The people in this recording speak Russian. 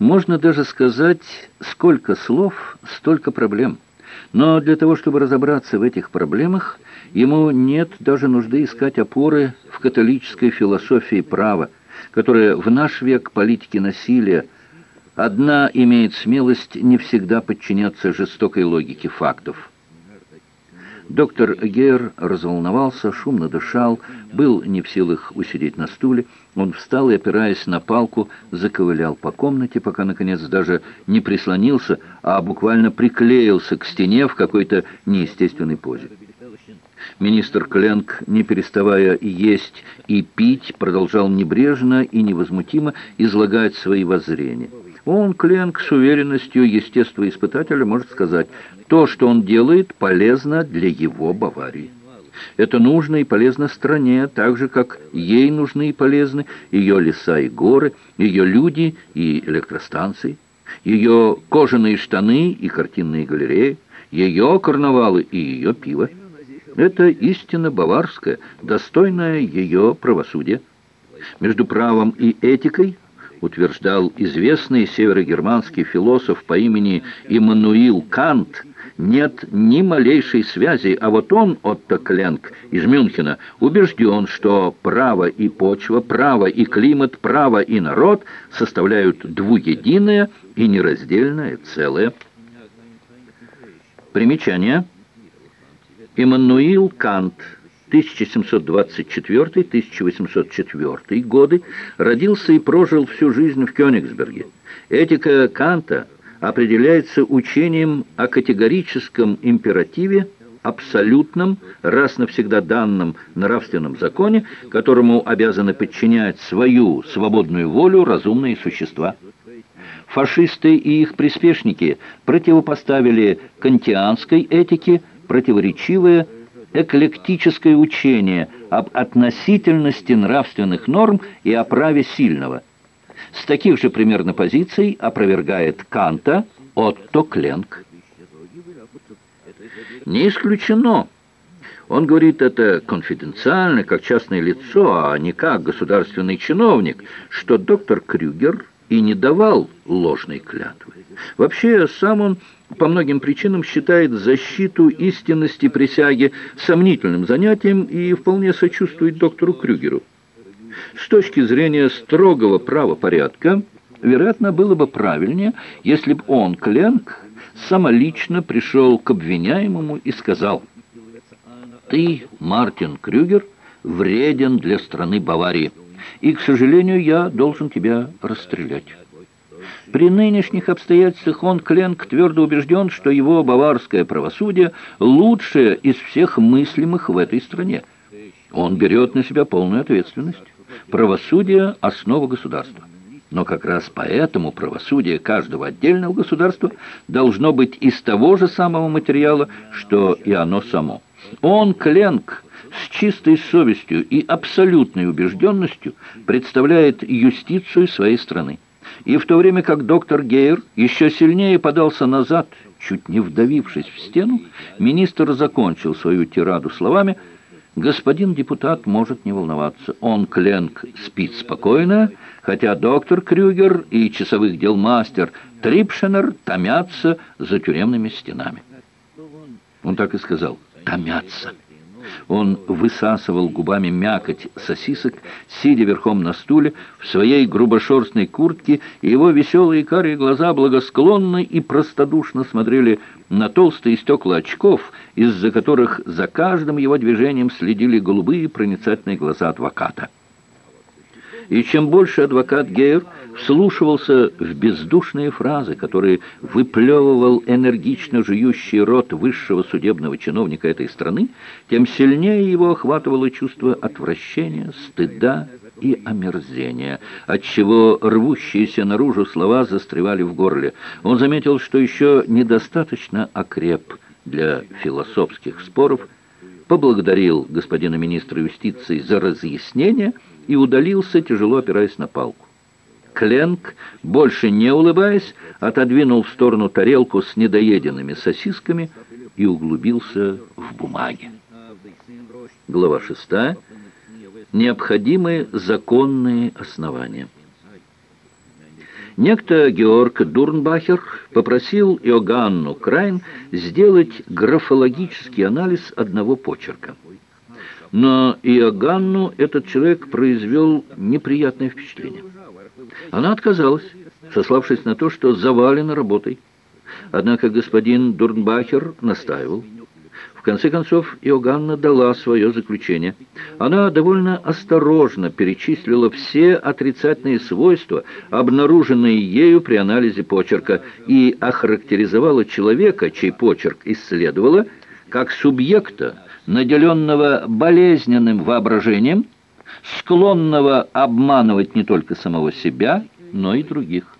Можно даже сказать, сколько слов, столько проблем. Но для того, чтобы разобраться в этих проблемах, ему нет даже нужды искать опоры в католической философии права, которая в наш век политики насилия одна имеет смелость не всегда подчиняться жестокой логике фактов. Доктор Гейр разволновался, шумно дышал, был не в силах усидеть на стуле. Он встал и, опираясь на палку, заковылял по комнате, пока, наконец, даже не прислонился, а буквально приклеился к стене в какой-то неестественной позе. Министр Кленк, не переставая есть и пить, продолжал небрежно и невозмутимо излагать свои воззрения. Он, Кленк, с уверенностью естествоиспытателя может сказать, то, что он делает, полезно для его Баварии. Это нужно и полезно стране, так же, как ей нужны и полезны ее леса и горы, ее люди и электростанции, ее кожаные штаны и картинные галереи, ее карнавалы и ее пиво. Это истина баварская, достойная ее правосудия. Между правом и этикой утверждал известный северогерманский философ по имени Иммануил Кант, нет ни малейшей связи, а вот он, Отто Кленк из Мюнхена, убежден, что право и почва, право и климат, право и народ составляют двуединое и нераздельное целое. Примечание. Иммануил Кант – 1724-1804 годы, родился и прожил всю жизнь в Кёнигсберге. Этика Канта определяется учением о категорическом императиве, абсолютном, раз навсегда данном нравственном законе, которому обязаны подчинять свою свободную волю разумные существа. Фашисты и их приспешники противопоставили кантианской этике противоречивые эклектическое учение об относительности нравственных норм и о праве сильного. С таких же примерно позиций опровергает Канта Отто Кленк. Не исключено. Он говорит это конфиденциально, как частное лицо, а не как государственный чиновник, что доктор Крюгер и не давал ложной клятвы. Вообще, сам он по многим причинам считает защиту истинности присяги сомнительным занятием и вполне сочувствует доктору Крюгеру. С точки зрения строгого правопорядка, вероятно, было бы правильнее, если бы он, Кленк, самолично пришел к обвиняемому и сказал, «Ты, Мартин Крюгер, вреден для страны Баварии, и, к сожалению, я должен тебя расстрелять». При нынешних обстоятельствах он, Кленк, твердо убежден, что его баварское правосудие лучшее из всех мыслимых в этой стране. Он берет на себя полную ответственность. Правосудие – основа государства. Но как раз поэтому правосудие каждого отдельного государства должно быть из того же самого материала, что и оно само. Он, Кленк, с чистой совестью и абсолютной убежденностью представляет юстицию своей страны. И в то время как доктор Гейер еще сильнее подался назад, чуть не вдавившись в стену, министр закончил свою тираду словами «Господин депутат может не волноваться. Он, Кленк, спит спокойно, хотя доктор Крюгер и часовых дел мастер Трипшенер томятся за тюремными стенами». Он так и сказал «томятся». Он высасывал губами мякоть сосисок, сидя верхом на стуле, в своей грубошерстной куртке, и его веселые карие глаза благосклонно и простодушно смотрели на толстые стекла очков, из-за которых за каждым его движением следили голубые проницательные глаза адвоката. И чем больше адвокат Гейр вслушивался в бездушные фразы, которые выплевывал энергично жующий рот высшего судебного чиновника этой страны, тем сильнее его охватывало чувство отвращения, стыда и омерзения, отчего рвущиеся наружу слова застревали в горле. Он заметил, что еще недостаточно окреп для философских споров, поблагодарил господина министра юстиции за разъяснение и удалился, тяжело опираясь на палку. Кленк, больше не улыбаясь, отодвинул в сторону тарелку с недоеденными сосисками и углубился в бумаги. Глава 6. Необходимые законные основания. Некто Георг Дурнбахер попросил Иоганну Крайн сделать графологический анализ одного почерка. Но Иоганну этот человек произвел неприятное впечатление. Она отказалась, сославшись на то, что завалена работой. Однако господин Дурнбахер настаивал. В конце концов, Иоганна дала свое заключение. Она довольно осторожно перечислила все отрицательные свойства, обнаруженные ею при анализе почерка, и охарактеризовала человека, чей почерк исследовала, как субъекта, наделенного болезненным воображением, склонного обманывать не только самого себя, но и других.